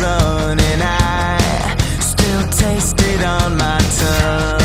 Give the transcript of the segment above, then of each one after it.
run, and I still taste it on my tongue.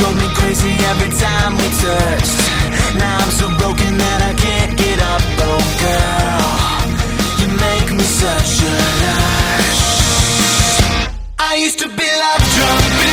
Drove me crazy every time we touched. Now I'm so broken that I can't get up. Oh girl, you make me such a rush. I used to be love drunk,